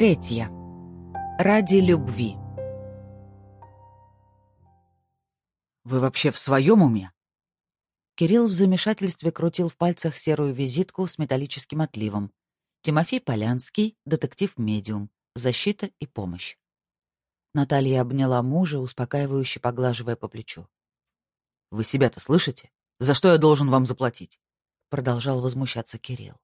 третья. Ради любви. «Вы вообще в своем уме?» Кирилл в замешательстве крутил в пальцах серую визитку с металлическим отливом. Тимофей Полянский, детектив-медиум, защита и помощь. Наталья обняла мужа, успокаивающе поглаживая по плечу. «Вы себя-то слышите? За что я должен вам заплатить?» Продолжал возмущаться Кирилл.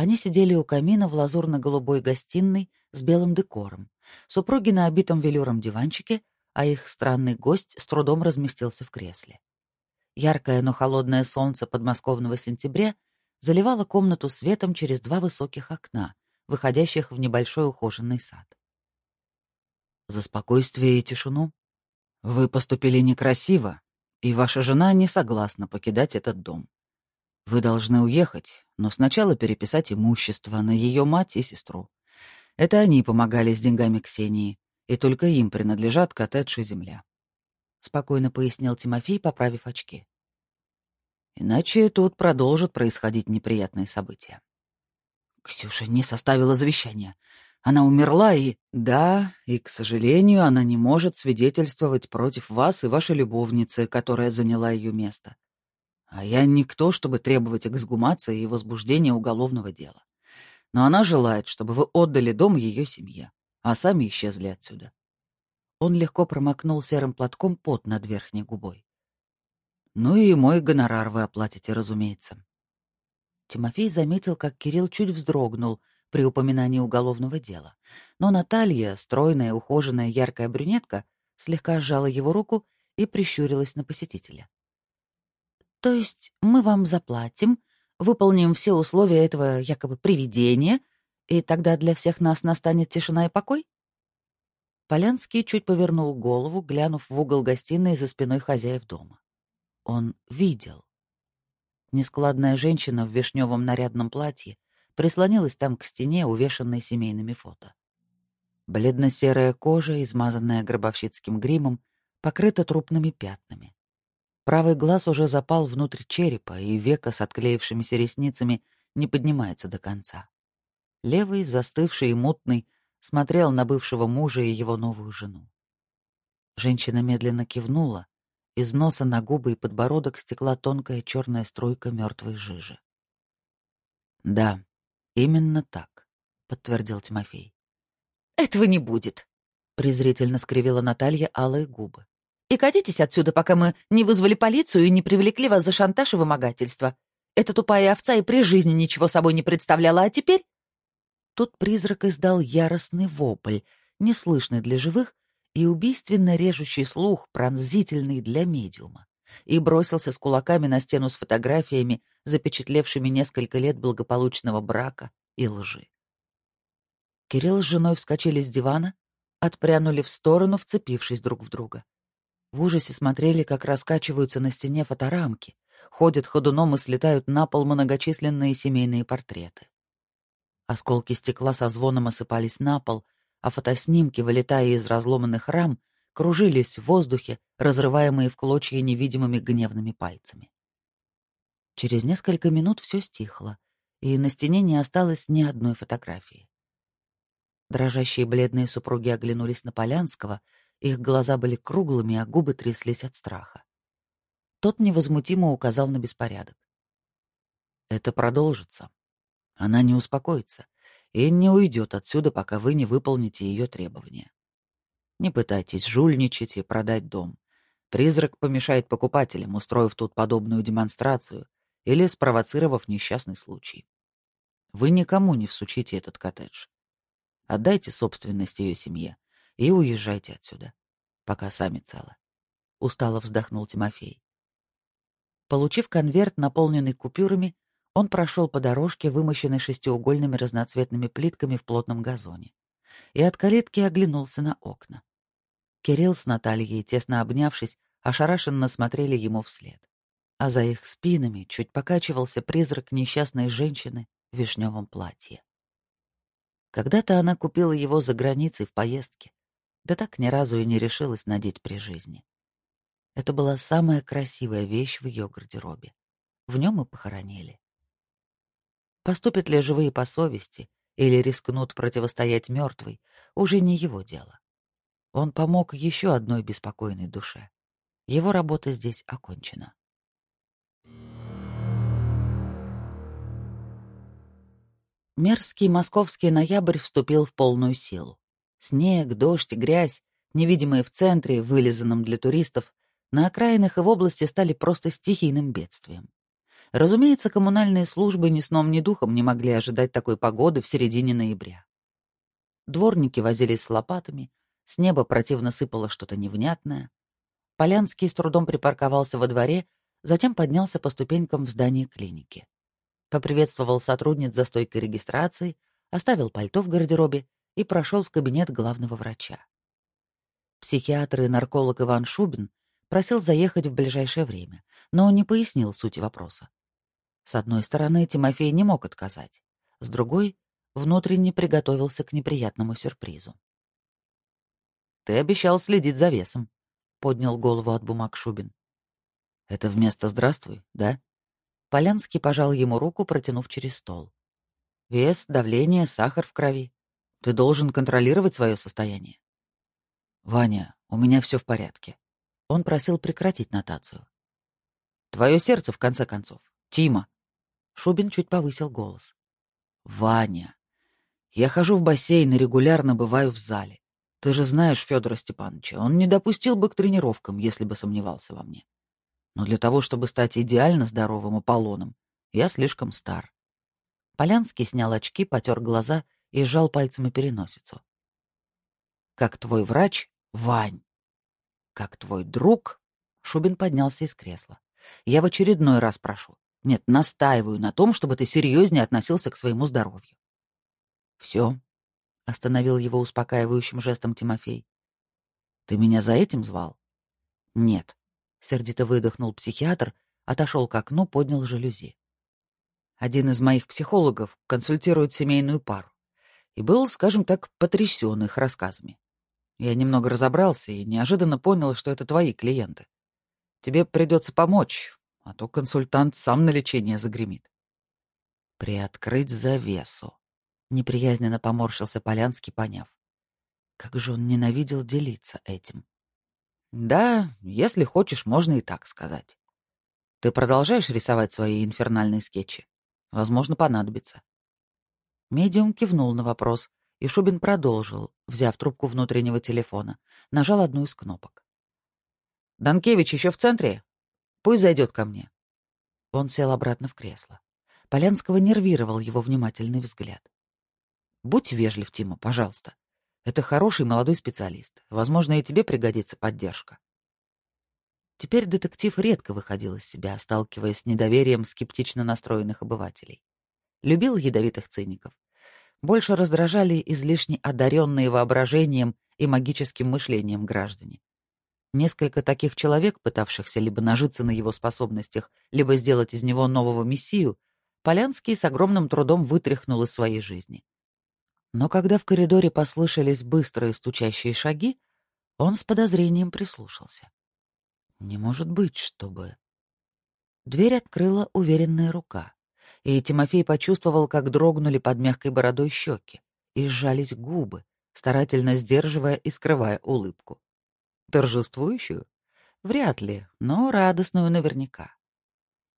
Они сидели у камина в лазурно-голубой гостиной с белым декором. Супруги на обитом велюром диванчике, а их странный гость с трудом разместился в кресле. Яркое, но холодное солнце подмосковного сентября заливало комнату светом через два высоких окна, выходящих в небольшой ухоженный сад. «За спокойствие и тишину. Вы поступили некрасиво, и ваша жена не согласна покидать этот дом. Вы должны уехать, но сначала переписать имущество на ее мать и сестру. Это они помогали с деньгами Ксении, и только им принадлежат коттедж и земля. Спокойно пояснил Тимофей, поправив очки. Иначе тут продолжат происходить неприятные события. Ксюша не составила завещания. Она умерла и... Да, и, к сожалению, она не может свидетельствовать против вас и вашей любовницы, которая заняла ее место. А я никто, чтобы требовать эксгумации и возбуждения уголовного дела. Но она желает, чтобы вы отдали дом ее семье, а сами исчезли отсюда. Он легко промокнул серым платком пот над верхней губой. Ну и мой гонорар вы оплатите, разумеется. Тимофей заметил, как Кирилл чуть вздрогнул при упоминании уголовного дела. Но Наталья, стройная, ухоженная, яркая брюнетка, слегка сжала его руку и прищурилась на посетителя. То есть мы вам заплатим, выполним все условия этого якобы привидения, и тогда для всех нас настанет тишина и покой? Полянский чуть повернул голову, глянув в угол гостиной за спиной хозяев дома. Он видел. Нескладная женщина в вишневом нарядном платье прислонилась там к стене, увешанной семейными фото. Бледно-серая кожа, измазанная гробовщицким гримом, покрыта трупными пятнами. Правый глаз уже запал внутрь черепа, и века с отклеившимися ресницами не поднимается до конца. Левый, застывший и мутный, смотрел на бывшего мужа и его новую жену. Женщина медленно кивнула, из носа на губы и подбородок стекла тонкая черная струйка мертвой жижи. «Да, именно так», — подтвердил Тимофей. «Этого не будет», — презрительно скривила Наталья алые губы. И катитесь отсюда, пока мы не вызвали полицию и не привлекли вас за шантаж и вымогательство. Эта тупая овца и при жизни ничего собой не представляла, а теперь...» Тут призрак издал яростный вопль, неслышный для живых и убийственно режущий слух, пронзительный для медиума, и бросился с кулаками на стену с фотографиями, запечатлевшими несколько лет благополучного брака и лжи. Кирилл с женой вскочили с дивана, отпрянули в сторону, вцепившись друг в друга. В ужасе смотрели, как раскачиваются на стене фоторамки, ходят ходуном и слетают на пол многочисленные семейные портреты. Осколки стекла со звоном осыпались на пол, а фотоснимки, вылетая из разломанных рам, кружились в воздухе, разрываемые в клочья невидимыми гневными пальцами. Через несколько минут все стихло, и на стене не осталось ни одной фотографии. Дрожащие бледные супруги оглянулись на Полянского — их глаза были круглыми, а губы тряслись от страха. Тот невозмутимо указал на беспорядок. «Это продолжится. Она не успокоится и не уйдет отсюда, пока вы не выполните ее требования. Не пытайтесь жульничать и продать дом. Призрак помешает покупателям, устроив тут подобную демонстрацию или спровоцировав несчастный случай. Вы никому не всучите этот коттедж. Отдайте собственность ее семье и уезжайте отсюда, пока сами целы. Устало вздохнул Тимофей. Получив конверт, наполненный купюрами, он прошел по дорожке, вымощенной шестиугольными разноцветными плитками в плотном газоне, и от калитки оглянулся на окна. Кирилл с Натальей, тесно обнявшись, ошарашенно смотрели ему вслед. А за их спинами чуть покачивался призрак несчастной женщины в вишневом платье. Когда-то она купила его за границей в поездке, да так ни разу и не решилась надеть при жизни. Это была самая красивая вещь в ее гардеробе. В нем и похоронили. Поступят ли живые по совести, или рискнут противостоять мертвой, уже не его дело. Он помог еще одной беспокойной душе. Его работа здесь окончена. Мерзкий московский ноябрь вступил в полную силу. Снег, дождь, грязь, невидимые в центре, вылизанном для туристов, на окраинах и в области стали просто стихийным бедствием. Разумеется, коммунальные службы ни сном, ни духом не могли ожидать такой погоды в середине ноября. Дворники возились с лопатами, с неба противно сыпало что-то невнятное. Полянский с трудом припарковался во дворе, затем поднялся по ступенькам в здание клиники поприветствовал сотрудниц за стойкой регистрации, оставил пальто в гардеробе и прошел в кабинет главного врача. Психиатр и нарколог Иван Шубин просил заехать в ближайшее время, но не пояснил сути вопроса. С одной стороны, Тимофей не мог отказать, с другой — внутренне приготовился к неприятному сюрпризу. «Ты обещал следить за весом», — поднял голову от бумаг Шубин. «Это вместо «здравствуй», да?» Полянский пожал ему руку, протянув через стол. «Вес, давление, сахар в крови. Ты должен контролировать свое состояние». «Ваня, у меня все в порядке». Он просил прекратить нотацию. «Твое сердце, в конце концов. Тима». Шубин чуть повысил голос. «Ваня, я хожу в бассейн и регулярно бываю в зале. Ты же знаешь Федора Степановича, он не допустил бы к тренировкам, если бы сомневался во мне но для того, чтобы стать идеально здоровым Аполлоном, я слишком стар. Полянский снял очки, потер глаза и сжал пальцами переносицу. «Как твой врач, Вань. Как твой друг...» Шубин поднялся из кресла. «Я в очередной раз прошу. Нет, настаиваю на том, чтобы ты серьезнее относился к своему здоровью». «Все», — остановил его успокаивающим жестом Тимофей. «Ты меня за этим звал?» «Нет. — сердито выдохнул психиатр, отошел к окну, поднял жалюзи. Один из моих психологов консультирует семейную пару и был, скажем так, потрясен их рассказами. Я немного разобрался и неожиданно понял, что это твои клиенты. Тебе придется помочь, а то консультант сам на лечение загремит. Приоткрыть завесу. Неприязненно поморщился Полянский, поняв. Как же он ненавидел делиться этим. Да, если хочешь, можно и так сказать. Ты продолжаешь рисовать свои инфернальные скетчи? Возможно, понадобится. Медиум кивнул на вопрос, и Шубин продолжил, взяв трубку внутреннего телефона, нажал одну из кнопок. «Данкевич еще в центре? Пусть зайдет ко мне». Он сел обратно в кресло. Полянского нервировал его внимательный взгляд. «Будь вежлив, Тима, пожалуйста. Это хороший молодой специалист. Возможно, и тебе пригодится поддержка. Теперь детектив редко выходил из себя, сталкиваясь с недоверием скептично настроенных обывателей. Любил ядовитых циников. Больше раздражали излишне одаренные воображением и магическим мышлением граждане. Несколько таких человек, пытавшихся либо нажиться на его способностях, либо сделать из него нового мессию, Полянский с огромным трудом вытряхнул из своей жизни. Но когда в коридоре послышались быстрые стучащие шаги, он с подозрением прислушался. Не может быть, чтобы... Дверь открыла уверенная рука, и Тимофей почувствовал, как дрогнули под мягкой бородой щеки и сжались губы, старательно сдерживая и скрывая улыбку. Торжествующую? Вряд ли, но радостную наверняка.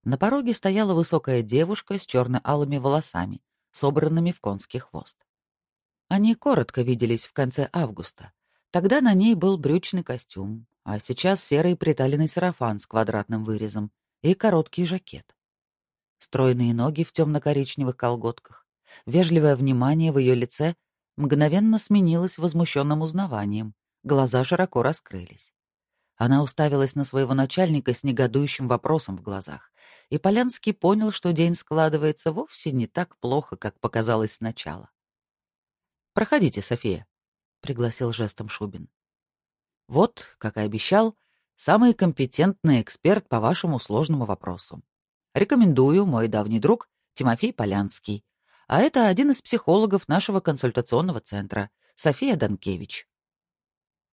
На пороге стояла высокая девушка с черно-алыми волосами, собранными в конский хвост. Они коротко виделись в конце августа. Тогда на ней был брючный костюм, а сейчас серый приталенный сарафан с квадратным вырезом и короткий жакет. Стройные ноги в темно-коричневых колготках, вежливое внимание в ее лице мгновенно сменилось возмущенным узнаванием, глаза широко раскрылись. Она уставилась на своего начальника с негодующим вопросом в глазах, и Полянский понял, что день складывается вовсе не так плохо, как показалось сначала. «Проходите, София», — пригласил жестом Шубин. «Вот, как и обещал, самый компетентный эксперт по вашему сложному вопросу. Рекомендую, мой давний друг Тимофей Полянский. А это один из психологов нашего консультационного центра, София Данкевич».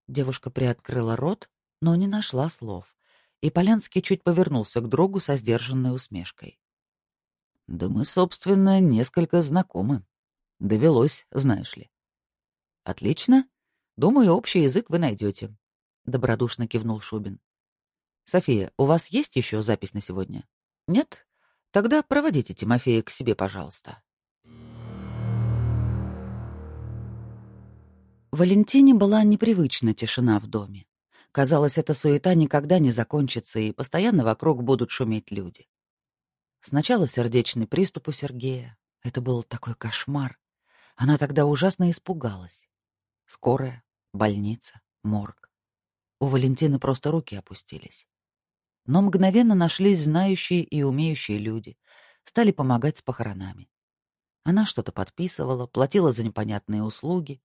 Девушка приоткрыла рот, но не нашла слов, и Полянский чуть повернулся к другу со сдержанной усмешкой. «Да мы, собственно, несколько знакомы», Довелось, знаешь ли. Отлично. Думаю, общий язык вы найдете. Добродушно кивнул Шубин. София, у вас есть еще запись на сегодня? Нет? Тогда проводите Тимофея к себе, пожалуйста. Валентине была непривычна тишина в доме. Казалось, эта суета никогда не закончится, и постоянно вокруг будут шуметь люди. Сначала сердечный приступ у Сергея. Это был такой кошмар. Она тогда ужасно испугалась. Скорая, больница, морг. У Валентины просто руки опустились. Но мгновенно нашлись знающие и умеющие люди, стали помогать с похоронами. Она что-то подписывала, платила за непонятные услуги,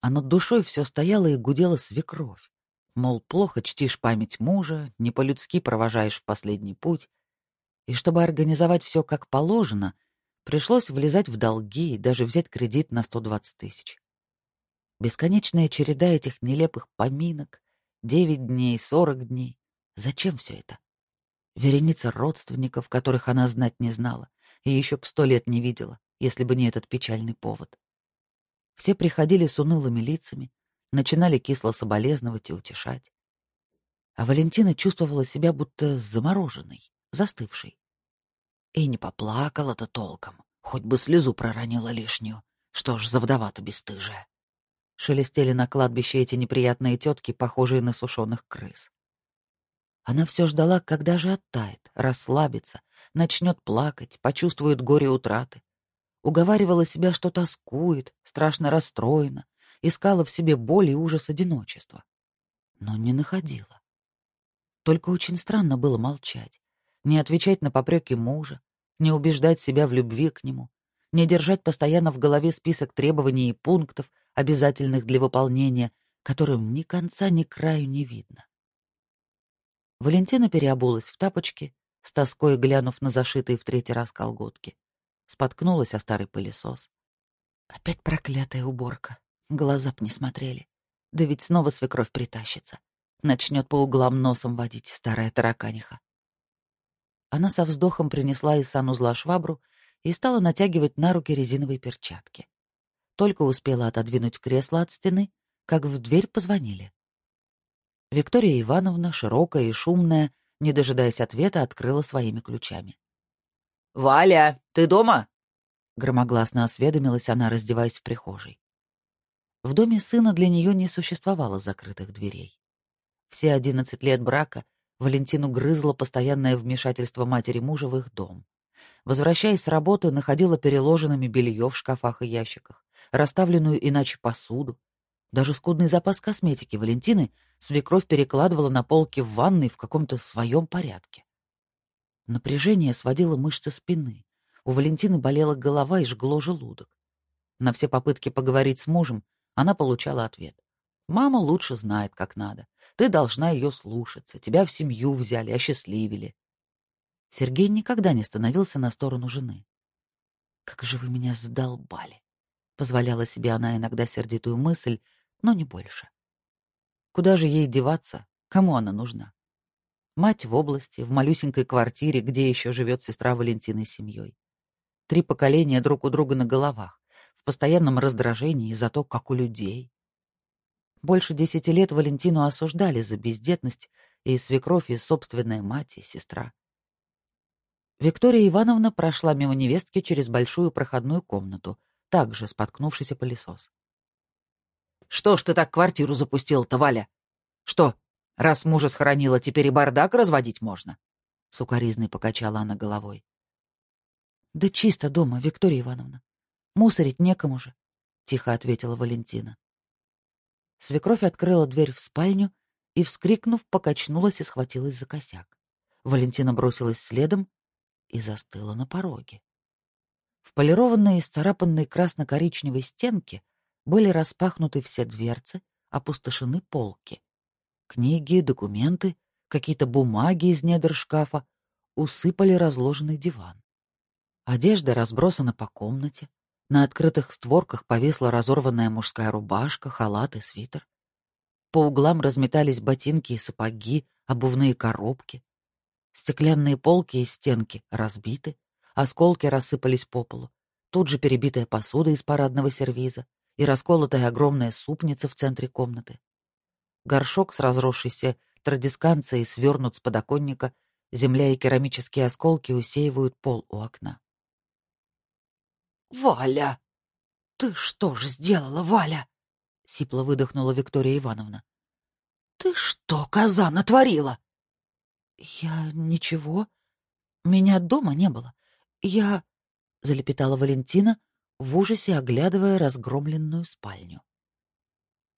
а над душой все стояло и гудела свекровь. Мол, плохо чтишь память мужа, не по-людски провожаешь в последний путь. И чтобы организовать все как положено, пришлось влезать в долги и даже взять кредит на 120 тысяч. Бесконечная череда этих нелепых поминок, девять дней, сорок дней. Зачем все это? Вереница родственников, которых она знать не знала, и еще б сто лет не видела, если бы не этот печальный повод. Все приходили с унылыми лицами, начинали кисло соболезновать и утешать. А Валентина чувствовала себя будто замороженной, застывшей. И не поплакала-то толком, хоть бы слезу проронила лишнюю. Что ж за вдова-то бесстыжая. Шелестели на кладбище эти неприятные тетки, похожие на сушеных крыс. Она все ждала, когда же оттает, расслабится, начнет плакать, почувствует горе утраты. Уговаривала себя, что тоскует, страшно расстроена, искала в себе боль и ужас одиночества. Но не находила. Только очень странно было молчать, не отвечать на попреки мужа, не убеждать себя в любви к нему, не держать постоянно в голове список требований и пунктов, обязательных для выполнения, которым ни конца, ни краю не видно. Валентина переобулась в тапочки, с тоской глянув на зашитые в третий раз колготки. Споткнулась о старый пылесос. Опять проклятая уборка. Глаза б не смотрели. Да ведь снова свекровь притащится. Начнет по углам носом водить старая тараканиха. Она со вздохом принесла из санузла швабру и стала натягивать на руки резиновые перчатки. Только успела отодвинуть кресло от стены, как в дверь позвонили. Виктория Ивановна, широкая и шумная, не дожидаясь ответа, открыла своими ключами. «Валя, ты дома?» Громогласно осведомилась она, раздеваясь в прихожей. В доме сына для нее не существовало закрытых дверей. Все одиннадцать лет брака Валентину грызло постоянное вмешательство матери мужа в их дом. Возвращаясь с работы, находила переложенными белье в шкафах и ящиках, расставленную иначе посуду, даже скудный запас косметики Валентины свекровь перекладывала на полки в ванной в каком-то своем порядке. Напряжение сводило мышцы спины. У Валентины болела голова и жгло желудок. На все попытки поговорить с мужем она получала ответ. «Мама лучше знает, как надо. Ты должна ее слушаться. Тебя в семью взяли, осчастливили». Сергей никогда не становился на сторону жены. «Как же вы меня задолбали!» Позволяла себе она иногда сердитую мысль, но не больше. Куда же ей деваться? Кому она нужна? Мать в области, в малюсенькой квартире, где еще живет сестра Валентины с семьей. Три поколения друг у друга на головах, в постоянном раздражении за то, как у людей. Больше десяти лет Валентину осуждали за бездетность и свекровь, и собственная мать, и сестра. Виктория Ивановна прошла мимо невестки через большую проходную комнату, также споткнувшийся пылесос. Что ж ты так квартиру запустил-то, Валя? Что, раз мужа схоронила, теперь и бардак разводить можно?» Сукаризной покачала она головой. «Да чисто дома, Виктория Ивановна. Мусорить некому же», — тихо ответила Валентина. Свекровь открыла дверь в спальню и, вскрикнув, покачнулась и схватилась за косяк. Валентина бросилась следом и застыла на пороге. В полированной и сцарапанной красно-коричневой стенке были распахнуты все дверцы, опустошены полки. Книги, документы, какие-то бумаги из недр шкафа усыпали разложенный диван. Одежда разбросана по комнате. На открытых створках повисла разорванная мужская рубашка, халат и свитер. По углам разметались ботинки и сапоги, обувные коробки. Стеклянные полки и стенки разбиты, осколки рассыпались по полу. Тут же перебитая посуда из парадного сервиза и расколотая огромная супница в центре комнаты. Горшок с разросшейся традисканцией свернут с подоконника, земля и керамические осколки усеивают пол у окна. «Валя! Ты что ж сделала, Валя?» — сипло выдохнула Виктория Ивановна. «Ты что, коза, натворила?» «Я ничего. Меня дома не было. Я...» — залепетала Валентина, в ужасе оглядывая разгромленную спальню.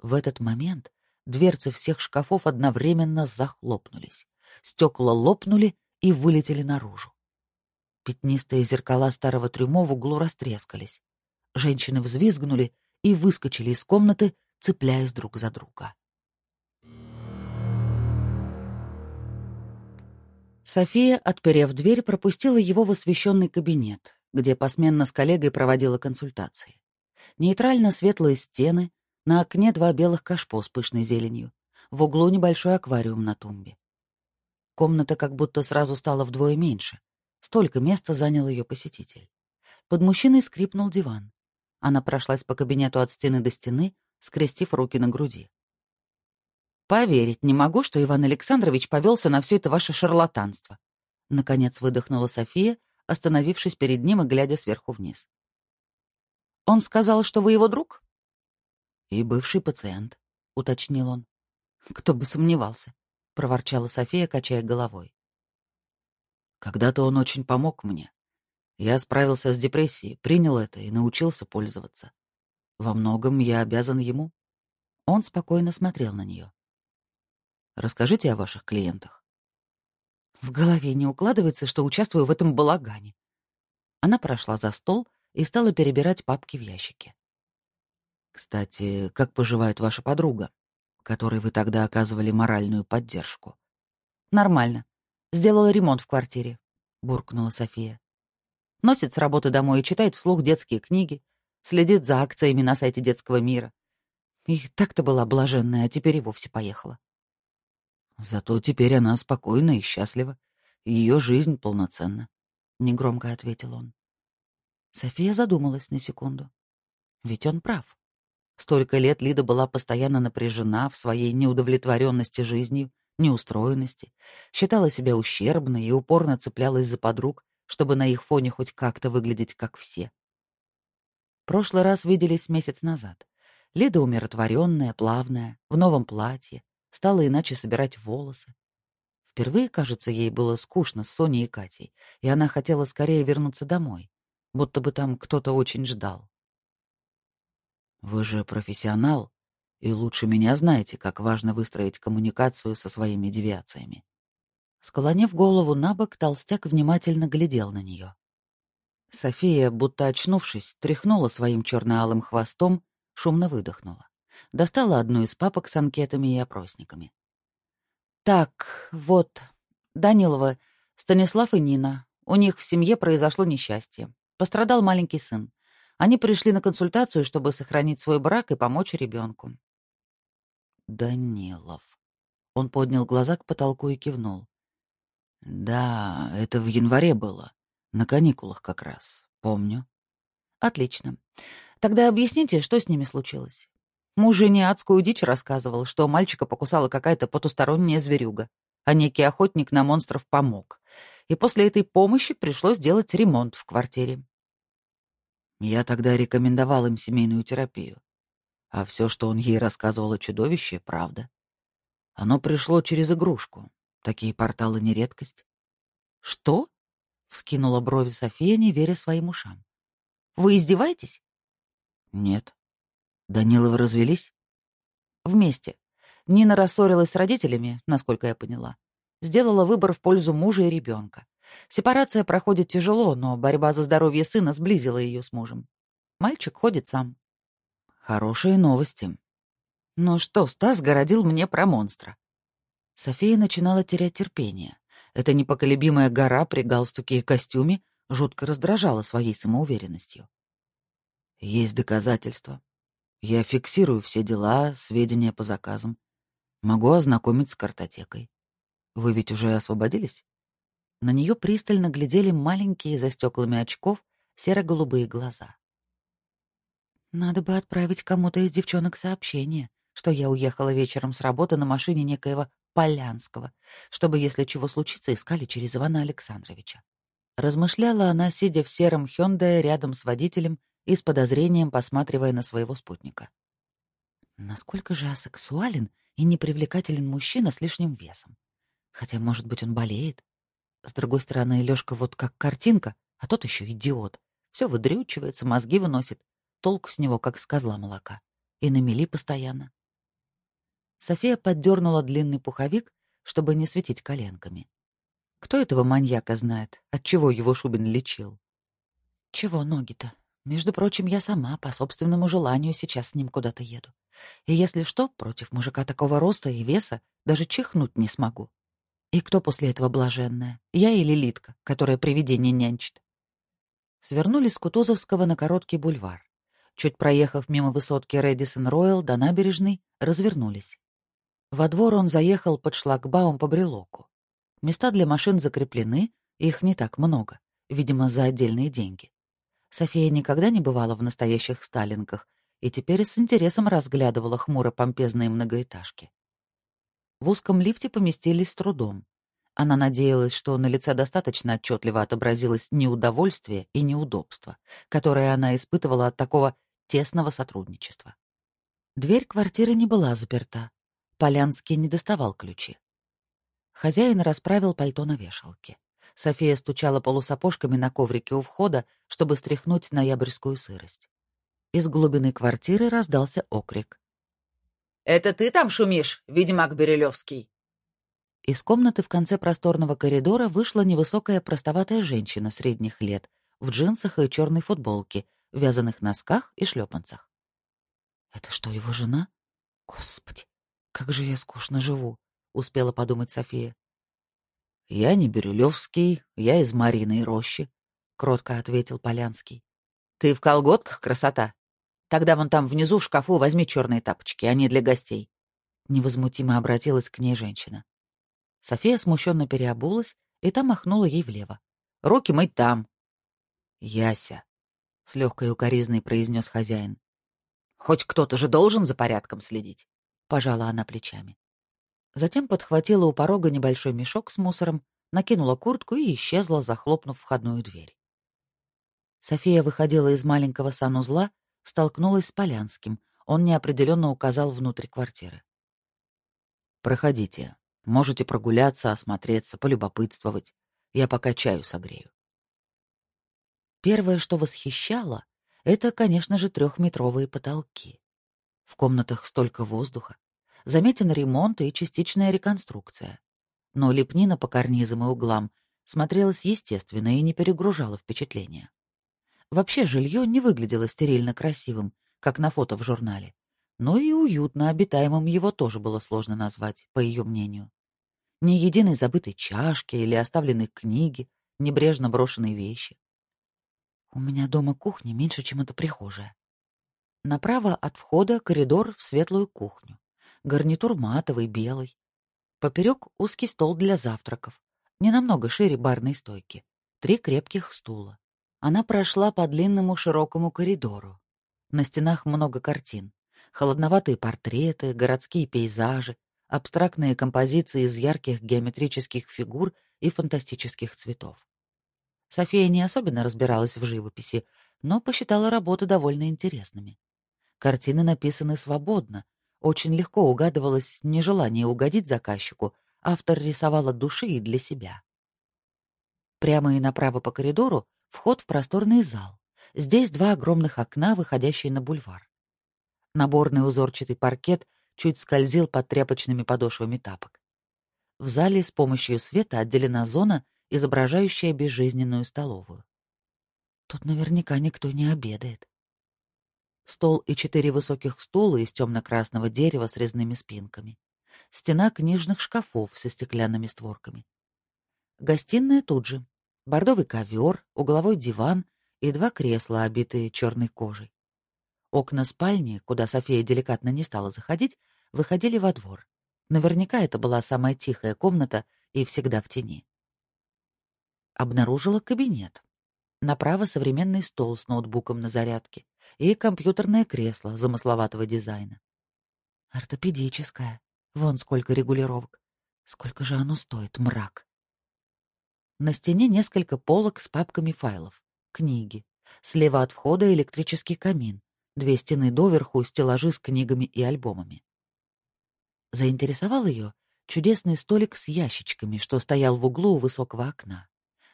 В этот момент дверцы всех шкафов одновременно захлопнулись. Стекла лопнули и вылетели наружу. Пятнистые зеркала старого трюмо в углу растрескались. Женщины взвизгнули и выскочили из комнаты, цепляясь друг за друга. София, отперев дверь, пропустила его в освещенный кабинет, где посменно с коллегой проводила консультации. Нейтрально светлые стены, на окне два белых кашпо с пышной зеленью, в углу небольшой аквариум на тумбе. Комната как будто сразу стала вдвое меньше. Столько места занял ее посетитель. Под мужчиной скрипнул диван. Она прошлась по кабинету от стены до стены, скрестив руки на груди. Поверить не могу, что Иван Александрович повелся на все это ваше шарлатанство. Наконец выдохнула София, остановившись перед ним и глядя сверху вниз. Он сказал, что вы его друг? И бывший пациент, уточнил он. Кто бы сомневался, проворчала София, качая головой. Когда-то он очень помог мне. Я справился с депрессией, принял это и научился пользоваться. Во многом я обязан ему. Он спокойно смотрел на нее. Расскажите о ваших клиентах. В голове не укладывается, что участвую в этом балагане. Она прошла за стол и стала перебирать папки в ящике. Кстати, как поживает ваша подруга, которой вы тогда оказывали моральную поддержку? Нормально. Сделала ремонт в квартире, буркнула София. Носит с работы домой и читает вслух детские книги, следит за акциями на сайте детского мира. И так-то была блаженная, а теперь и вовсе поехала. Зато теперь она спокойна и счастлива. Ее жизнь полноценна, — негромко ответил он. София задумалась на секунду. Ведь он прав. Столько лет Лида была постоянно напряжена в своей неудовлетворенности жизнью, неустроенности, считала себя ущербной и упорно цеплялась за подруг, чтобы на их фоне хоть как-то выглядеть как все. Прошлый раз виделись месяц назад. Лида умиротворенная, плавная, в новом платье, стала иначе собирать волосы. Впервые, кажется, ей было скучно с Соней и Катей, и она хотела скорее вернуться домой, будто бы там кто-то очень ждал. «Вы же профессионал, и лучше меня знаете, как важно выстроить коммуникацию со своими девиациями». Склонив голову на бок, толстяк внимательно глядел на нее. София, будто очнувшись, тряхнула своим черно-алым хвостом, шумно выдохнула достала одну из папок с анкетами и опросниками. «Так, вот, Данилова, Станислав и Нина. У них в семье произошло несчастье. Пострадал маленький сын. Они пришли на консультацию, чтобы сохранить свой брак и помочь ребенку. Данилов. Он поднял глаза к потолку и кивнул. Да, это в январе было. На каникулах как раз. Помню. Отлично. Тогда объясните, что с ними случилось. Муж жене адскую дичь рассказывал, что мальчика покусала какая-то потусторонняя зверюга, а некий охотник на монстров помог. И после этой помощи пришлось делать ремонт в квартире. Я тогда рекомендовал им семейную терапию. А все, что он ей рассказывал о чудовище, правда. Оно пришло через игрушку. Такие порталы не редкость. «Что?» — вскинула брови София, не веря своим ушам. «Вы издеваетесь?» «Нет. Даниловы развелись? Вместе. Нина рассорилась с родителями, насколько я поняла. Сделала выбор в пользу мужа и ребенка. Сепарация проходит тяжело, но борьба за здоровье сына сблизила ее с мужем. Мальчик ходит сам. Хорошие новости. Но что Стас городил мне про монстра? София начинала терять терпение. Эта непоколебимая гора при галстуке и костюме жутко раздражала своей самоуверенностью. Есть доказательства. Я фиксирую все дела, сведения по заказам. Могу ознакомить с картотекой. Вы ведь уже освободились? На нее пристально глядели маленькие за стеклами очков серо-голубые глаза. Надо бы отправить кому-то из девчонок сообщение, что я уехала вечером с работы на машине некоего Полянского, чтобы, если чего случится, искали через Ивана Александровича. Размышляла она, сидя в сером Хёндае рядом с водителем и с подозрением посматривая на своего спутника. Насколько же асексуален и непривлекателен мужчина с лишним весом? Хотя, может быть, он болеет? С другой стороны, Лёшка вот как картинка, а тот еще идиот. Все выдрючивается, мозги выносит. Толку с него, как с козла молока. И на мели постоянно. София поддернула длинный пуховик, чтобы не светить коленками. Кто этого маньяка знает, от чего его Шубин лечил? Чего ноги-то? Между прочим, я сама по собственному желанию сейчас с ним куда-то еду. И если что, против мужика такого роста и веса даже чихнуть не смогу. И кто после этого блаженная? Я или Литка, которая привидение нянчит? Свернули с Кутузовского на короткий бульвар. Чуть проехав мимо высотки Рэдисон Роyal до набережной, развернулись. Во двор он заехал под шлагбаум по брелоку. Места для машин закреплены, их не так много, видимо, за отдельные деньги. София никогда не бывала в настоящих сталинках и теперь с интересом разглядывала хмуро-помпезные многоэтажки. В узком лифте поместились с трудом. Она надеялась, что на лице достаточно отчетливо отобразилось неудовольствие и неудобство, которое она испытывала от такого тесного сотрудничества. Дверь квартиры не была заперта. Полянский не доставал ключи. Хозяин расправил пальто на вешалке. София стучала полусапожками на коврике у входа, чтобы стряхнуть ноябрьскую сырость. Из глубины квартиры раздался окрик. «Это ты там шумишь, ведьмак Берилевский?» Из комнаты в конце просторного коридора вышла невысокая простоватая женщина средних лет в джинсах и черной футболке, вязаных носках и шлепанцах. «Это что, его жена? Господи, как же я скучно живу!» — успела подумать София. «Я не Бирюлевский, я из Мариной рощи», — кротко ответил Полянский. «Ты в колготках, красота? Тогда вон там внизу в шкафу возьми черные тапочки, они для гостей». Невозмутимо обратилась к ней женщина. София смущенно переобулась, и та махнула ей влево. «Руки мыть там». «Яся», — с легкой укоризной произнес хозяин. «Хоть кто-то же должен за порядком следить», — пожала она плечами. Затем подхватила у порога небольшой мешок с мусором, накинула куртку и исчезла, захлопнув входную дверь. София выходила из маленького санузла, столкнулась с Полянским. Он неопределенно указал внутрь квартиры. «Проходите. Можете прогуляться, осмотреться, полюбопытствовать. Я пока чаю согрею». Первое, что восхищало, это, конечно же, трехметровые потолки. В комнатах столько воздуха. Заметен ремонт и частичная реконструкция. Но лепнина по карнизам и углам смотрелась естественно и не перегружала впечатление. Вообще жилье не выглядело стерильно красивым, как на фото в журнале. Но и уютно обитаемым его тоже было сложно назвать, по ее мнению. Ни единой забытой чашки или оставленной книги, небрежно брошенной вещи. У меня дома кухня меньше, чем эта прихожая. Направо от входа коридор в светлую кухню. Гарнитур матовый, белый. Поперек узкий стол для завтраков. Не намного шире барной стойки. Три крепких стула. Она прошла по длинному широкому коридору. На стенах много картин. Холодноватые портреты, городские пейзажи, абстрактные композиции из ярких геометрических фигур и фантастических цветов. София не особенно разбиралась в живописи, но посчитала работы довольно интересными. Картины написаны свободно, очень легко угадывалось нежелание угодить заказчику, автор рисовал от души и для себя. Прямо и направо по коридору вход в просторный зал. Здесь два огромных окна, выходящие на бульвар. Наборный узорчатый паркет чуть скользил под тряпочными подошвами тапок. В зале с помощью света отделена зона, изображающая безжизненную столовую. Тут наверняка никто не обедает. Стол и четыре высоких стула из темно-красного дерева с резными спинками. Стена книжных шкафов со стеклянными створками. Гостиная тут же. Бордовый ковер, угловой диван и два кресла, обитые черной кожей. Окна спальни, куда София деликатно не стала заходить, выходили во двор. Наверняка это была самая тихая комната и всегда в тени обнаружила кабинет. Направо современный стол с ноутбуком на зарядке и компьютерное кресло замысловатого дизайна. Ортопедическое. Вон сколько регулировок. Сколько же оно стоит, мрак. На стене несколько полок с папками файлов. Книги. Слева от входа электрический камин. Две стены доверху, стеллажи с книгами и альбомами. Заинтересовал ее чудесный столик с ящичками, что стоял в углу у высокого окна.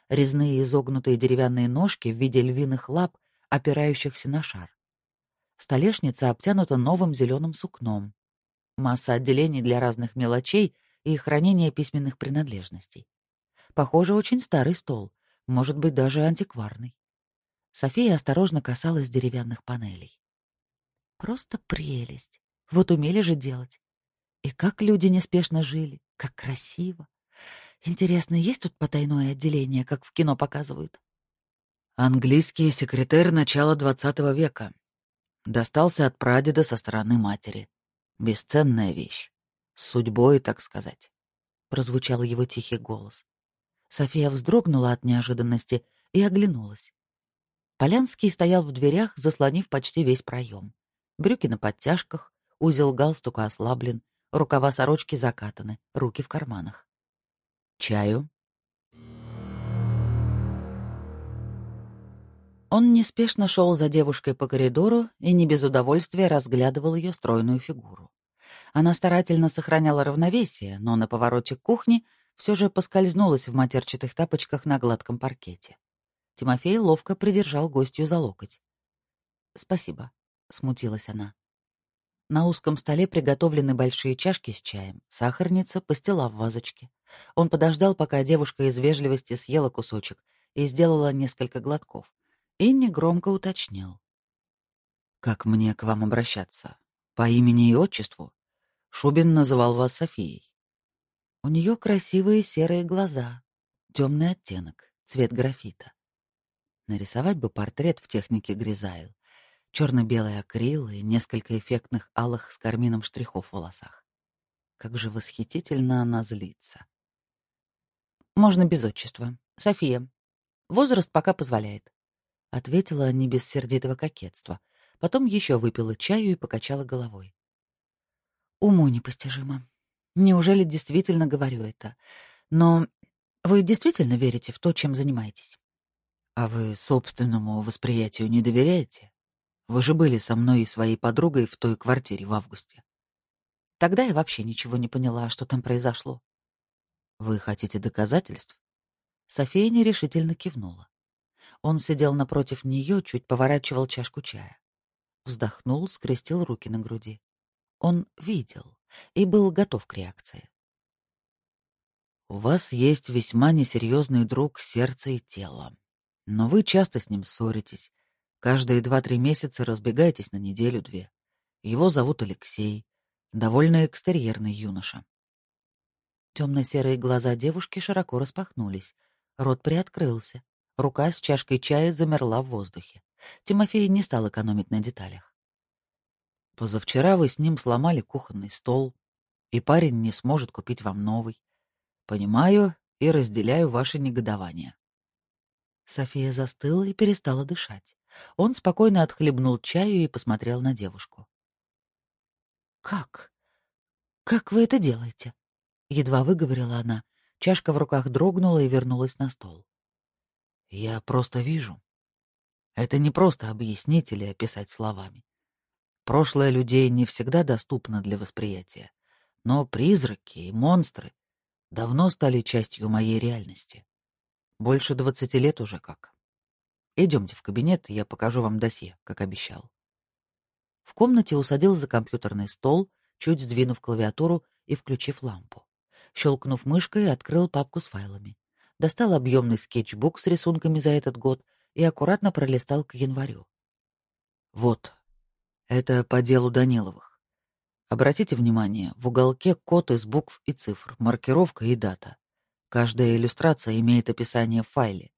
Резные изогнутые деревянные ножки в виде львиных лап, опирающихся на шар. Столешница обтянута новым зеленым сукном. Масса отделений для разных мелочей и хранения письменных принадлежностей. Похоже, очень старый стол, может быть, даже антикварный. София осторожно касалась деревянных панелей. Просто прелесть. Вот умели же делать. И как люди неспешно жили, как красиво. Интересно, есть тут потайное отделение, как в кино показывают? Английский секретарь начала двадцатого века. Достался от прадеда со стороны матери. Бесценная вещь. С судьбой, так сказать. Прозвучал его тихий голос. София вздрогнула от неожиданности и оглянулась. Полянский стоял в дверях, заслонив почти весь проем. Брюки на подтяжках, узел галстука ослаблен, рукава сорочки закатаны, руки в карманах. «Чаю?» Он неспешно шел за девушкой по коридору и не без удовольствия разглядывал ее стройную фигуру. Она старательно сохраняла равновесие, но на повороте к кухне все же поскользнулась в матерчатых тапочках на гладком паркете. Тимофей ловко придержал гостью за локоть. «Спасибо», — смутилась она. На узком столе приготовлены большие чашки с чаем, сахарница, пастила в вазочке. Он подождал, пока девушка из вежливости съела кусочек и сделала несколько глотков, и негромко уточнил. «Как мне к вам обращаться? По имени и отчеству?» Шубин называл вас Софией. У нее красивые серые глаза, темный оттенок, цвет графита. Нарисовать бы портрет в технике Гризайл. Черно-белый акрил и несколько эффектных алых с кармином штрихов в волосах. Как же восхитительно она злится. Можно без отчества. София. Возраст пока позволяет. Ответила не без сердитого кокетства. Потом еще выпила чаю и покачала головой. Уму непостижимо. Неужели действительно говорю это? Но вы действительно верите в то, чем занимаетесь? А вы собственному восприятию не доверяете? Вы же были со мной и своей подругой в той квартире в августе. Тогда я вообще ничего не поняла, что там произошло. Вы хотите доказательств? София нерешительно кивнула. Он сидел напротив нее, чуть поворачивал чашку чая. Вздохнул, скрестил руки на груди. Он видел и был готов к реакции. «У вас есть весьма несерьезный друг сердца и тела, но вы часто с ним ссоритесь. Каждые два-три месяца разбегаетесь на неделю-две. Его зовут Алексей, довольно экстерьерный юноша». Темно-серые глаза девушки широко распахнулись, рот приоткрылся, рука с чашкой чая замерла в воздухе. Тимофей не стал экономить на деталях. Позавчера вы с ним сломали кухонный стол, и парень не сможет купить вам новый. Понимаю и разделяю ваше негодование. София застыла и перестала дышать. Он спокойно отхлебнул чаю и посмотрел на девушку. «Как? Как вы это делаете?» Едва выговорила она. Чашка в руках дрогнула и вернулась на стол. «Я просто вижу. Это не просто объяснить или описать словами. Прошлое людей не всегда доступно для восприятия но призраки и монстры давно стали частью моей реальности. Больше двадцати лет уже как. Идемте в кабинет, я покажу вам досье, как обещал. В комнате усадил за компьютерный стол, чуть сдвинув клавиатуру и включив лампу. Щелкнув мышкой, открыл папку с файлами. Достал объемный скетчбук с рисунками за этот год и аккуратно пролистал к январю. Вот, это по делу Даниловых. Обратите внимание, в уголке код из букв и цифр, маркировка и дата. Каждая иллюстрация имеет описание в файле.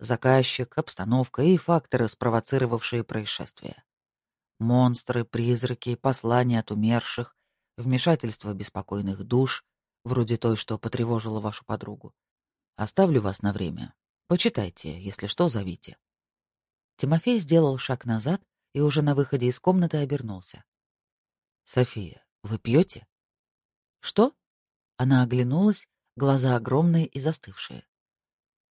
Заказчик, обстановка и факторы, спровоцировавшие происшествие. Монстры, призраки, послания от умерших, вмешательство беспокойных душ, вроде той, что потревожила вашу подругу. Оставлю вас на время. Почитайте, если что, зовите. Тимофей сделал шаг назад и уже на выходе из комнаты обернулся. «София, вы пьете?» «Что?» Она оглянулась, глаза огромные и застывшие.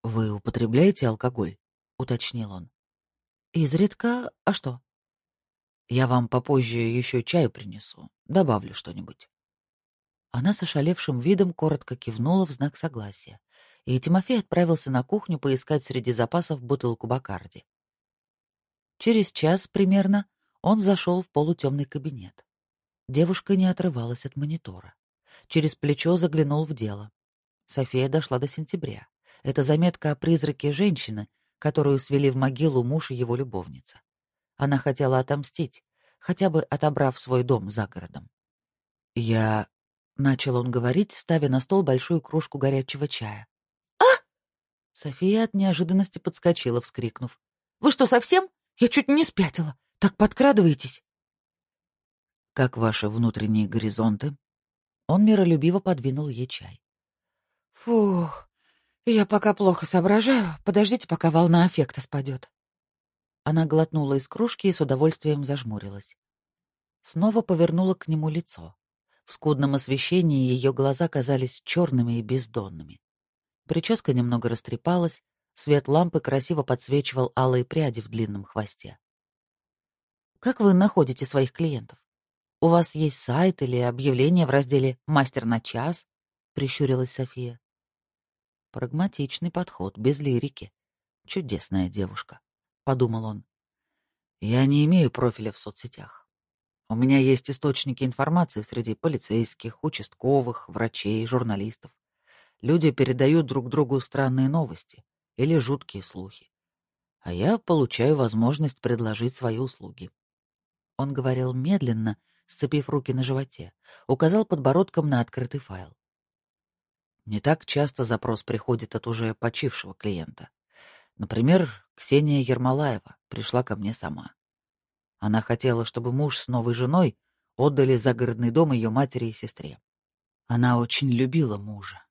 «Вы употребляете алкоголь?» — уточнил он. «Изредка... А что?» «Я вам попозже еще чаю принесу. Добавлю что-нибудь». Она с ошалевшим видом коротко кивнула в знак согласия, и Тимофей отправился на кухню поискать среди запасов бутылку Бакарди. Через час примерно он зашел в полутемный кабинет. Девушка не отрывалась от монитора. Через плечо заглянул в дело. София дошла до сентября. Это заметка о призраке женщины, которую свели в могилу муж и его любовница. Она хотела отомстить, хотя бы отобрав свой дом за городом. «Я...» — начал он говорить, ставя на стол большую кружку горячего чая. «А!» София от неожиданности подскочила, вскрикнув. «Вы что, совсем? Я чуть не спятила. Так подкрадываетесь?» «Как ваши внутренние горизонты?» Он миролюбиво подвинул ей чай. «Фух, я пока плохо соображаю. Подождите, пока волна аффекта спадет». Она глотнула из кружки и с удовольствием зажмурилась. Снова повернула к нему лицо. В скудном освещении ее глаза казались черными и бездонными. Прическа немного растрепалась, свет лампы красиво подсвечивал алые пряди в длинном хвосте. «Как вы находите своих клиентов? У вас есть сайт или объявление в разделе «Мастер на час»?» — прищурилась София. Прагматичный подход, без лирики. Чудесная девушка, — подумал он. Я не имею профиля в соцсетях. У меня есть источники информации среди полицейских, участковых, врачей, журналистов. Люди передают друг другу странные новости или жуткие слухи. А я получаю возможность предложить свои услуги. Он говорил медленно, сцепив руки на животе, указал подбородком на открытый файл. Не так часто запрос приходит от уже почившего клиента. Например, Ксения Ермолаева пришла ко мне сама. Она хотела, чтобы муж с новой женой отдали загородный дом ее матери и сестре. Она очень любила мужа,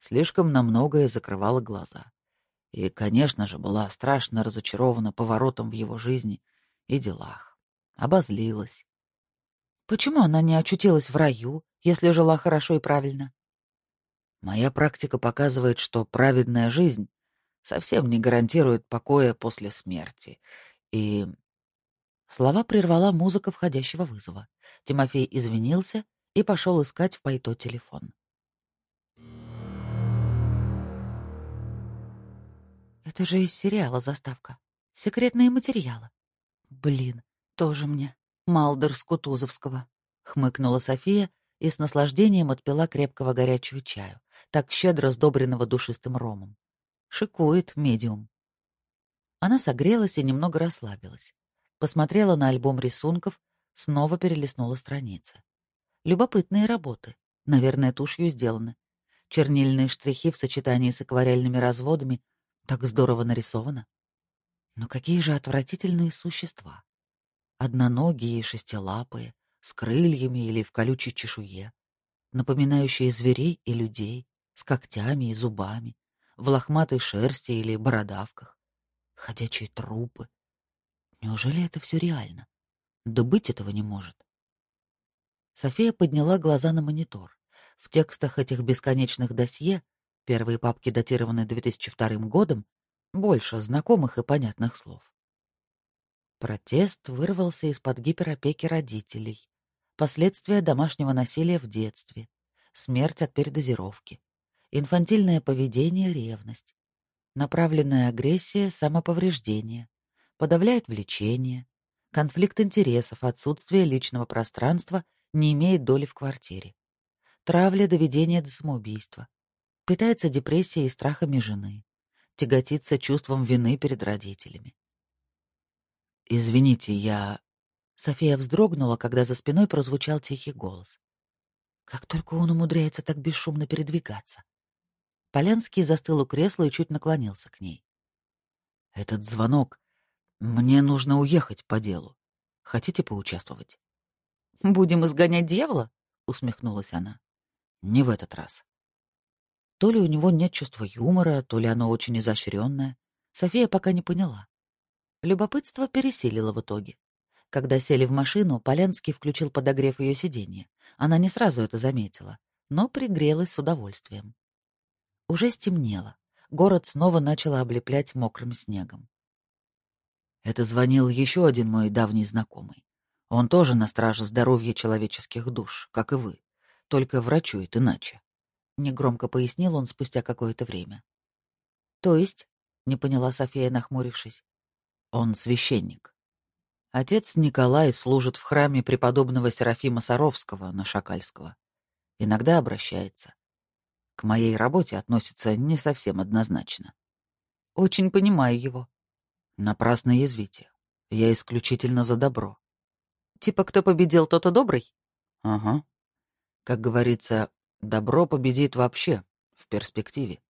слишком на многое закрывала глаза. И, конечно же, была страшно разочарована поворотом в его жизни и делах. Обозлилась. Почему она не очутилась в раю, если жила хорошо и правильно? Моя практика показывает, что праведная жизнь совсем не гарантирует покоя после смерти. И... Слова прервала музыка входящего вызова. Тимофей извинился и пошел искать в пальто телефон. Это же из сериала заставка. Секретные материалы. Блин, тоже мне. Малдер с Кутузовского. Хмыкнула София и с наслаждением отпила крепкого горячего чаю, так щедро сдобренного душистым ромом. Шикует медиум. Она согрелась и немного расслабилась. Посмотрела на альбом рисунков, снова перелистнула страницы. Любопытные работы. Наверное, тушью сделаны. Чернильные штрихи в сочетании с акварельными разводами так здорово нарисовано. Но какие же отвратительные существа. Одноногие шестилапые, с крыльями или в колючей чешуе, напоминающие зверей и людей, с когтями и зубами, в лохматой шерсти или бородавках, ходячие трупы. Неужели это все реально? Да быть этого не может. София подняла глаза на монитор. В текстах этих бесконечных досье, первые папки датированы 2002 годом, больше знакомых и понятных слов. Протест вырвался из-под гиперопеки родителей, Последствия домашнего насилия в детстве. Смерть от передозировки. Инфантильное поведение, ревность. Направленная агрессия, самоповреждение. Подавляет влечение. Конфликт интересов, отсутствие личного пространства, не имеет доли в квартире. Травля, доведение до самоубийства. Питается депрессией и страхами жены. Тяготится чувством вины перед родителями. «Извините, я София вздрогнула, когда за спиной прозвучал тихий голос. Как только он умудряется так бесшумно передвигаться. Полянский застыл у кресла и чуть наклонился к ней. «Этот звонок. Мне нужно уехать по делу. Хотите поучаствовать?» «Будем изгонять дьявола?» — усмехнулась она. «Не в этот раз». То ли у него нет чувства юмора, то ли оно очень изощренное. София пока не поняла. Любопытство пересилило в итоге. Когда сели в машину, Полянский включил подогрев ее сиденья. Она не сразу это заметила, но пригрелась с удовольствием. Уже стемнело. Город снова начало облеплять мокрым снегом. Это звонил еще один мой давний знакомый. Он тоже на страже здоровья человеческих душ, как и вы, только врачует иначе. Негромко пояснил он спустя какое-то время. То есть, не поняла София, нахмурившись. Он священник. Отец Николай служит в храме преподобного Серафима Саровского на Шакальского. Иногда обращается. К моей работе относится не совсем однозначно. Очень понимаю его. Напрасно язвите. Я исключительно за добро. Типа кто победил, тот и добрый? Ага. Как говорится, добро победит вообще, в перспективе.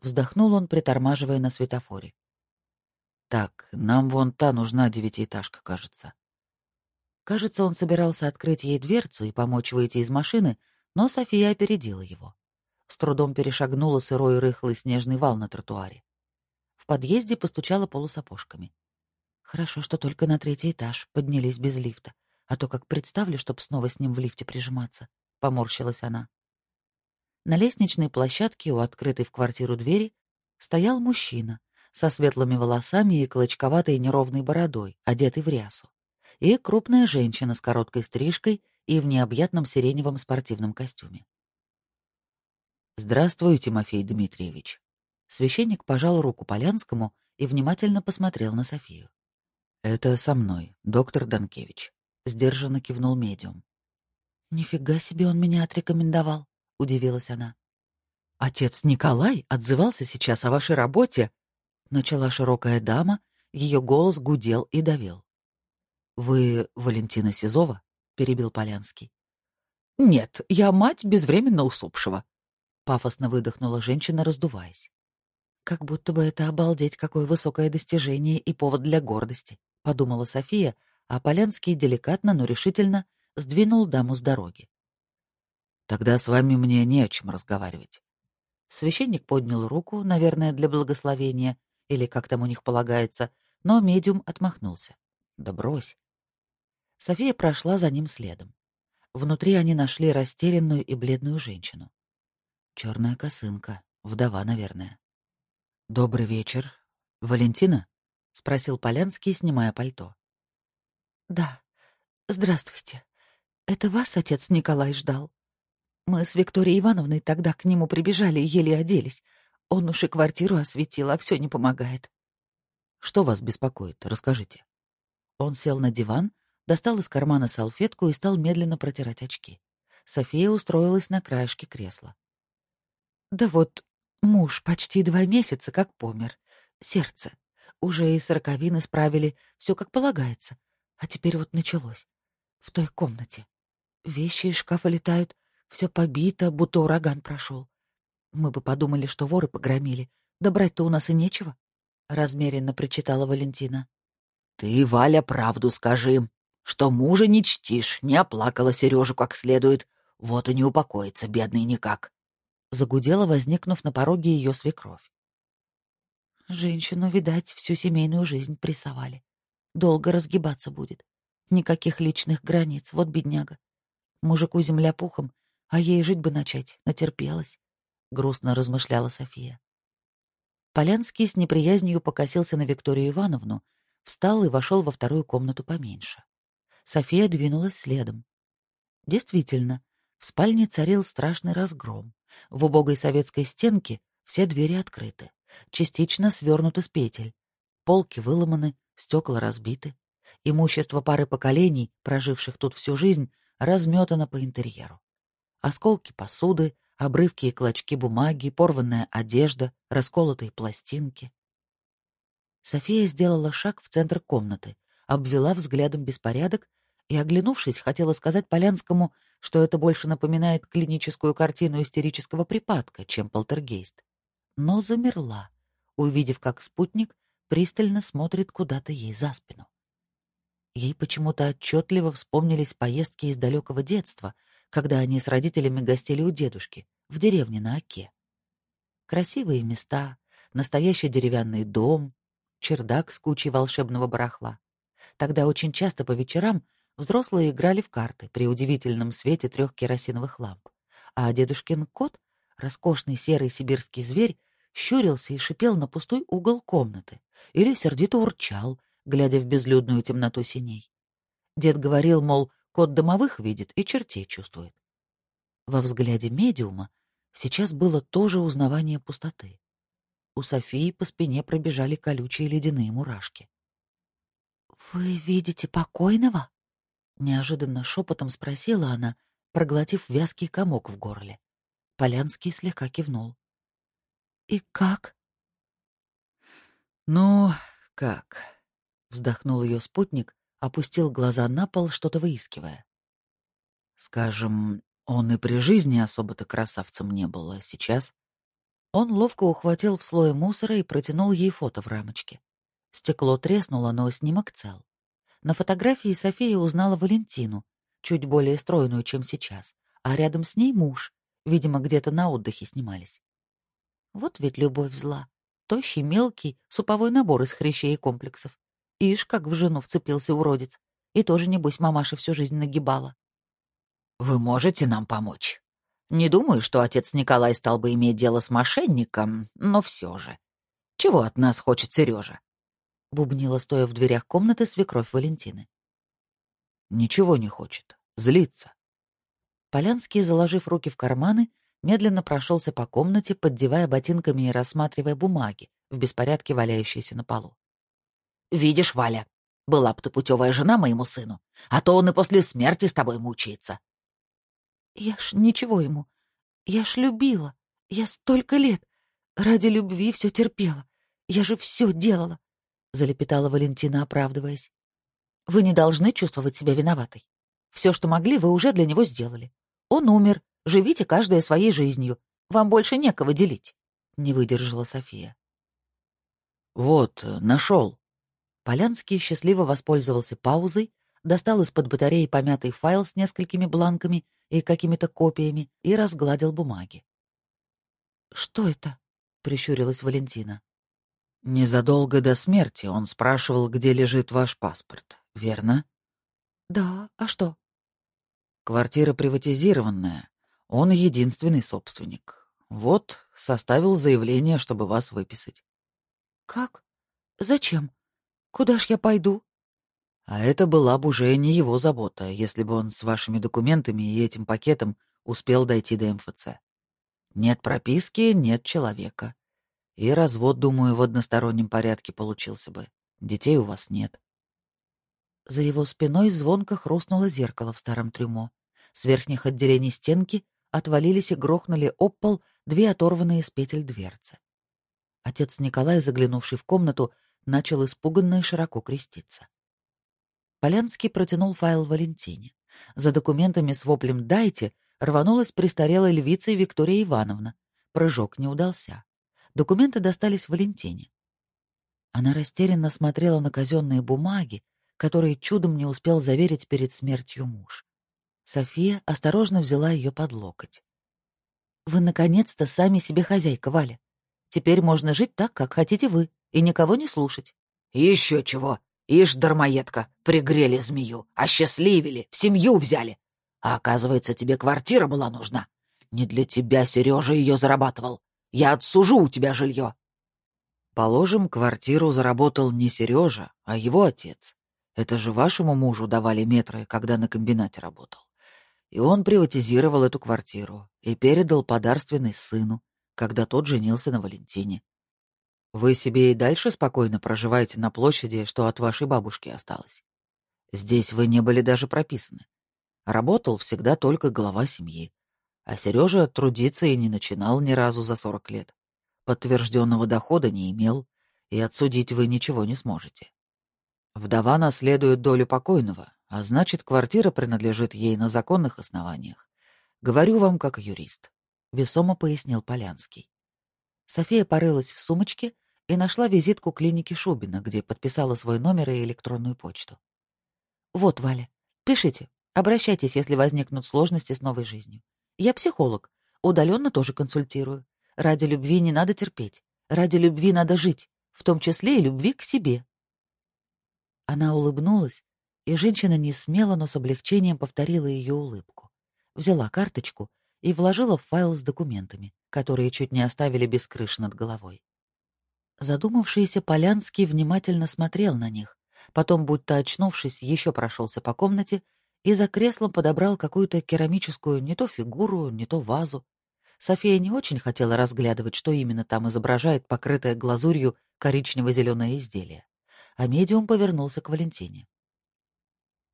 Вздохнул он, притормаживая на светофоре. Так, нам вон та нужна девятиэтажка, кажется. Кажется, он собирался открыть ей дверцу и помочь выйти из машины, но София опередила его. С трудом перешагнула сырой рыхлый снежный вал на тротуаре. В подъезде постучала полусапожками. Хорошо, что только на третий этаж поднялись без лифта, а то как представлю, чтоб снова с ним в лифте прижиматься, — поморщилась она. На лестничной площадке у открытой в квартиру двери стоял мужчина со светлыми волосами и клочковатой неровной бородой, одетый в рясу, и крупная женщина с короткой стрижкой и в необъятном сиреневом спортивном костюме. «Здравствуй, Тимофей Дмитриевич», Священник пожал руку Полянскому и внимательно посмотрел на Софию. «Это со мной, доктор Данкевич», — сдержанно кивнул медиум. «Нифига себе он меня отрекомендовал», — удивилась она. «Отец Николай отзывался сейчас о вашей работе», — начала широкая дама, ее голос гудел и давил. «Вы Валентина Сизова?» — перебил Полянский. «Нет, я мать безвременно усопшего», — пафосно выдохнула женщина, раздуваясь. Как будто бы это обалдеть, какое высокое достижение и повод для гордости, подумала София, а Полянский деликатно, но решительно сдвинул даму с дороги. Тогда с вами мне не о чем разговаривать. Священник поднял руку, наверное, для благословения, или как там у них полагается, но медиум отмахнулся. Да брось. София прошла за ним следом. Внутри они нашли растерянную и бледную женщину. Черная косынка, вдова, наверное. «Добрый вечер. Валентина?» — спросил Полянский, снимая пальто. «Да. Здравствуйте. Это вас отец Николай ждал? Мы с Викторией Ивановной тогда к нему прибежали и еле оделись. Он уж и квартиру осветил, а все не помогает». «Что вас беспокоит? Расскажите». Он сел на диван, достал из кармана салфетку и стал медленно протирать очки. София устроилась на краешке кресла. «Да вот Муж почти два месяца как помер. Сердце. Уже и сороковины справили, все как полагается. А теперь вот началось. В той комнате. Вещи из шкафа летают, все побито, будто ураган прошел. Мы бы подумали, что воры погромили. Да брать-то у нас и нечего. Размеренно прочитала Валентина. Ты, Валя, правду скажи, что мужа не чтишь, не оплакала Сережу как следует. Вот и не упокоится, бедный никак загудела, возникнув на пороге ее свекровь. Женщину, видать, всю семейную жизнь прессовали. Долго разгибаться будет. Никаких личных границ, вот бедняга. Мужику земля пухом, а ей жить бы начать, натерпелась. Грустно размышляла София. Полянский с неприязнью покосился на Викторию Ивановну, встал и вошел во вторую комнату поменьше. София двинулась следом. Действительно, в спальне царил страшный разгром. В убогой советской стенке все двери открыты, частично свернуты с петель. Полки выломаны, стекла разбиты. Имущество пары поколений, проживших тут всю жизнь, разметано по интерьеру. Осколки посуды, обрывки и клочки бумаги, порванная одежда, расколотые пластинки. София сделала шаг в центр комнаты, обвела взглядом беспорядок и, оглянувшись, хотела сказать Полянскому, что это больше напоминает клиническую картину истерического припадка, чем полтергейст. Но замерла, увидев, как спутник пристально смотрит куда-то ей за спину. Ей почему-то отчетливо вспомнились поездки из далекого детства, когда они с родителями гостили у дедушки, в деревне на Оке. Красивые места, настоящий деревянный дом, чердак с кучей волшебного барахла. Тогда очень часто по вечерам взрослые играли в карты при удивительном свете трех керосиновых ламп, а дедушкин кот, роскошный серый сибирский зверь, щурился и шипел на пустой угол комнаты или сердито урчал, глядя в безлюдную темноту синей. Дед говорил, мол, кот домовых видит и чертей чувствует. Во взгляде медиума сейчас было тоже узнавание пустоты. У Софии по спине пробежали колючие ледяные мурашки. «Вы видите покойного?» — неожиданно шепотом спросила она, проглотив вязкий комок в горле. Полянский слегка кивнул. «И как?» «Ну, как?» — вздохнул ее спутник, опустил глаза на пол, что-то выискивая. «Скажем, он и при жизни особо-то красавцем не был, а сейчас...» Он ловко ухватил в слое мусора и протянул ей фото в рамочке. Стекло треснуло, но снимок цел. На фотографии София узнала Валентину, чуть более стройную, чем сейчас, а рядом с ней муж, видимо, где-то на отдыхе снимались. Вот ведь любовь зла. Тощий, мелкий, суповой набор из хрящей и комплексов. Ишь, как в жену вцепился уродец. И тоже, небось, мамаша всю жизнь нагибала. «Вы можете нам помочь?» Не думаю, что отец Николай стал бы иметь дело с мошенником, но все же. Чего от нас хочет Сережа? Бубнила, стоя в дверях комнаты, свекровь Валентины. Ничего не хочет. Злится. Полянский, заложив руки в карманы, медленно прошелся по комнате, поддевая ботинками и рассматривая бумаги, в беспорядке валяющиеся на полу. «Видишь, Валя, была бы ты путевая жена моему сыну, а то он и после смерти с тобой мучается. Я ж ничего ему. Я ж любила. Я столько лет. Ради любви все терпела. Я же все делала, — залепетала Валентина, оправдываясь. Вы не должны чувствовать себя виноватой. Все, что могли, вы уже для него сделали. Он умер. Живите каждая своей жизнью. Вам больше некого делить. Не выдержала София. Вот, нашел. Полянский счастливо воспользовался паузой, достал из-под батареи помятый файл с несколькими бланками и какими-то копиями и разгладил бумаги. «Что это?» — прищурилась Валентина. «Незадолго до смерти он спрашивал, где лежит ваш паспорт, верно?» «Да, а что?» «Квартира приватизированная. Он единственный собственник. Вот, составил заявление, чтобы вас выписать». «Как? Зачем? Куда ж я пойду?» А это была бы уже не его забота, если бы он с вашими документами и этим пакетом успел дойти до МФЦ. Нет прописки, нет человека. И развод, думаю, в одностороннем порядке получился бы. Детей у вас нет. За его спиной звонко хрустнуло зеркало в старом трюмо. С верхних отделений стенки отвалились и грохнули об пол две оторванные с петель дверцы. Отец Николай, заглянувший в комнату, начал испуганно и широко креститься. Полянский протянул файл Валентине. За документами с воплем «Дайте» рванулась престарелой львицей Виктория Ивановна. Прыжок не удался. Документы достались Валентине. Она растерянно смотрела на казенные бумаги, которые чудом не успел заверить перед смертью муж. София осторожно взяла ее под локоть. «Вы, наконец-то, сами себе хозяйка, Валя. Теперь можно жить так, как хотите вы, и никого не слушать». «Еще чего!» Ишь, дармоедка, пригрели змею, осчастливили, в семью взяли. А оказывается, тебе квартира была нужна. Не для тебя Сережа ее зарабатывал. Я отсужу у тебя жилье. Положим, квартиру заработал не Сережа, а его отец. Это же вашему мужу давали метры, когда на комбинате работал. И он приватизировал эту квартиру и передал подарственной сыну, когда тот женился на Валентине. Вы себе и дальше спокойно проживаете на площади, что от вашей бабушки осталось. Здесь вы не были даже прописаны. Работал всегда только глава семьи. А Сережа трудиться и не начинал ни разу за сорок лет. Подтвержденного дохода не имел, и отсудить вы ничего не сможете. Вдова наследует долю покойного, а значит, квартира принадлежит ей на законных основаниях. Говорю вам как юрист, — весомо пояснил Полянский. София порылась в сумочке и нашла визитку клиники Шубина, где подписала свой номер и электронную почту. «Вот, Валя, пишите, обращайтесь, если возникнут сложности с новой жизнью. Я психолог, удаленно тоже консультирую. Ради любви не надо терпеть, ради любви надо жить. в том числе и любви к себе. Она улыбнулась, и женщина не смело, но с облегчением повторила ее улыбку. Взяла карточку и вложила в файл с документами, которые чуть не оставили без крыши над головой. Задумавшийся Полянский внимательно смотрел на них, потом, будто очнувшись, еще прошелся по комнате и за креслом подобрал какую-то керамическую не то фигуру, не то вазу. София не очень хотела разглядывать, что именно там изображает покрытое глазурью коричнево-зеленое изделие. А медиум повернулся к Валентине.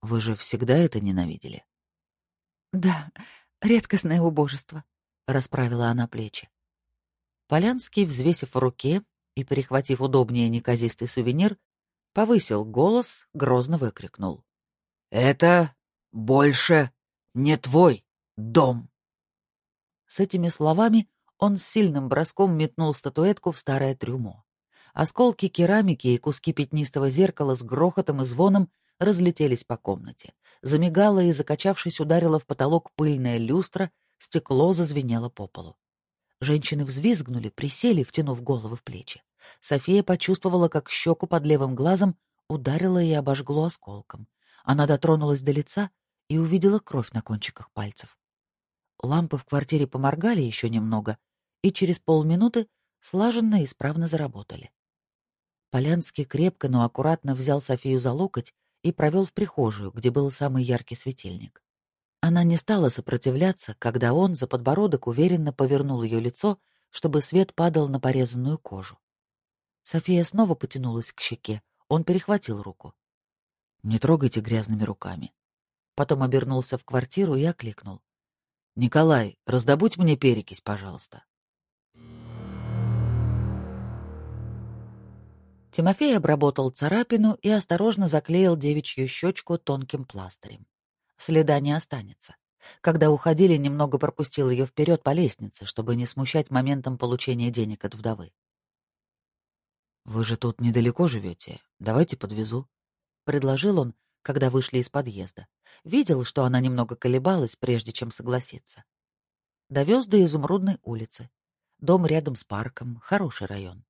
«Вы же всегда это ненавидели?» «Да, редкостное убожество», — расправила она плечи. Полянский, взвесив в руке и перехватив удобнее неказистый сувенир, повысил голос, грозно выкрикнул. «Это больше не твой дом!» С этими словами он с сильным броском метнул статуэтку в старое трюмо. Осколки керамики и куски пятнистого зеркала с грохотом и звоном разлетелись по комнате. Замигала и, закачавшись, ударила в потолок пыльная люстра, стекло зазвенело по полу. Женщины взвизгнули, присели, втянув головы в плечи. София почувствовала, как щеку под левым глазом ударило и обожгло осколком. Она дотронулась до лица и увидела кровь на кончиках пальцев. Лампы в квартире поморгали еще немного, и через полминуты слаженно и исправно заработали. Полянский крепко, но аккуратно взял Софию за локоть и провел в прихожую, где был самый яркий светильник. Она не стала сопротивляться, когда он за подбородок уверенно повернул ее лицо, чтобы свет падал на порезанную кожу. София снова потянулась к щеке. Он перехватил руку. «Не трогайте грязными руками». Потом обернулся в квартиру и окликнул. «Николай, раздобудь мне перекись, пожалуйста». Тимофей обработал царапину и осторожно заклеил девичью щечку тонким пластырем. Следа не останется. Когда уходили, немного пропустил ее вперед по лестнице, чтобы не смущать моментом получения денег от вдовы. «Вы же тут недалеко живете. Давайте подвезу», — предложил он, когда вышли из подъезда. Видел, что она немного колебалась, прежде чем согласиться. Довез до Изумрудной улицы. Дом рядом с парком, хороший район.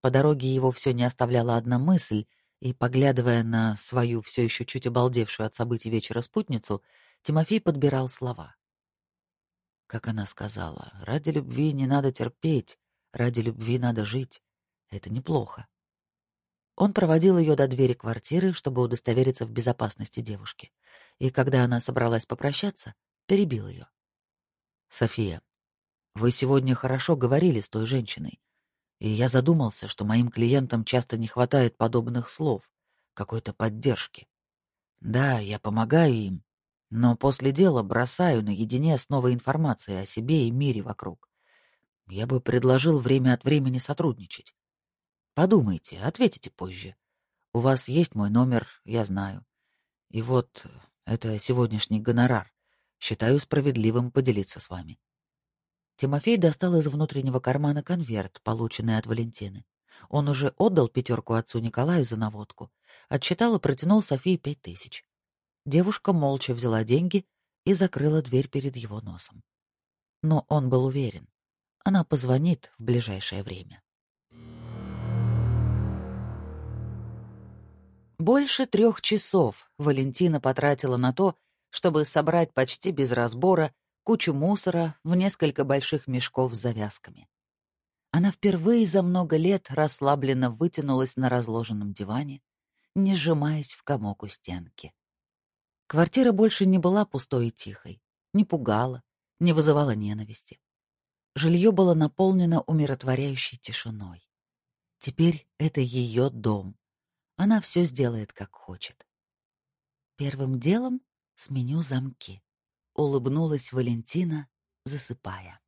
По дороге его все не оставляла одна мысль, и, поглядывая на свою все еще чуть обалдевшую от событий вечера спутницу, Тимофей подбирал слова. Как она сказала, ради любви не надо терпеть, ради любви надо жить. Это неплохо. Он проводил ее до двери квартиры, чтобы удостовериться в безопасности девушки. И когда она собралась попрощаться, перебил ее. «София, вы сегодня хорошо говорили с той женщиной, и я задумался, что моим клиентам часто не хватает подобных слов, какой-то поддержки. Да, я помогаю им, но после дела бросаю наедине с новой информацией о себе и мире вокруг. Я бы предложил время от времени сотрудничать. Подумайте, ответите позже. У вас есть мой номер, я знаю. И вот это сегодняшний гонорар. Считаю справедливым поделиться с вами. Тимофей достал из внутреннего кармана конверт, полученный от Валентины. Он уже отдал пятерку отцу Николаю за наводку, отчитал и протянул Софии пять тысяч. Девушка молча взяла деньги и закрыла дверь перед его носом. Но он был уверен, она позвонит в ближайшее время. Больше трех часов Валентина потратила на то, чтобы собрать почти без разбора кучу мусора в несколько больших мешков с завязками. Она впервые за много лет расслабленно вытянулась на разложенном диване, не сжимаясь в комок у стенки. Квартира больше не была пустой и тихой, не пугала, не вызывала ненависти. Жилье было наполнено умиротворяющей тишиной. Теперь это ее дом. Она все сделает, как хочет. Первым делом сменю замки улыбнулась Валентина, засыпая.